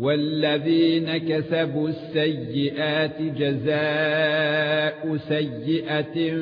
والذين كسبوا السيئات جزاء سيئة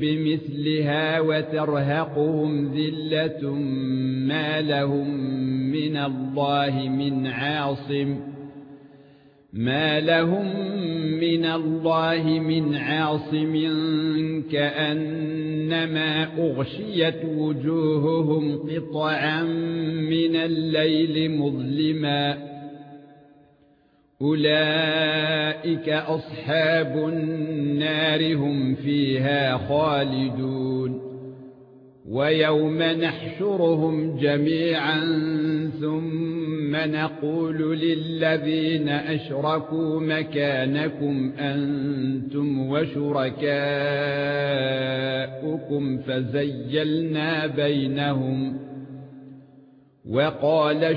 بمثلها وترهقهم ذلة ما لهم من الله من عاصم ما لهم من الله من عاصم كأنما أغشيت وجوههم قطعا من الليل مظلما اولئك اصحاب النار هم فيها خالدون ويوم نحشرهم جميعا ثم نقول للذين اشركوا مكانكم أنتم وشركاؤكم فزيلنا بينهم وقال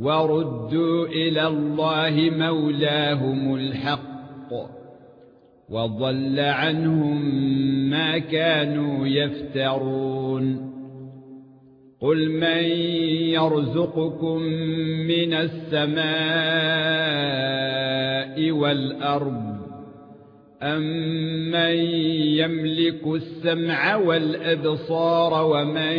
وردوا إلى الله مولاهم الحق وضل عنهم ما كانوا يفترون قل من يرزقكم من السماء والارض أَمَّن يَمْلِكُ السَّمْعَ وَالْأَبْصَارَ وَمَن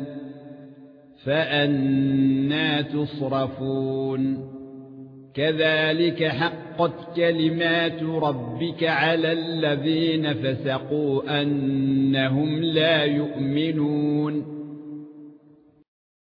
فأنا تصرفون كذلك حقت كلمات ربك على الذين فسقوا انهم لا يؤمنون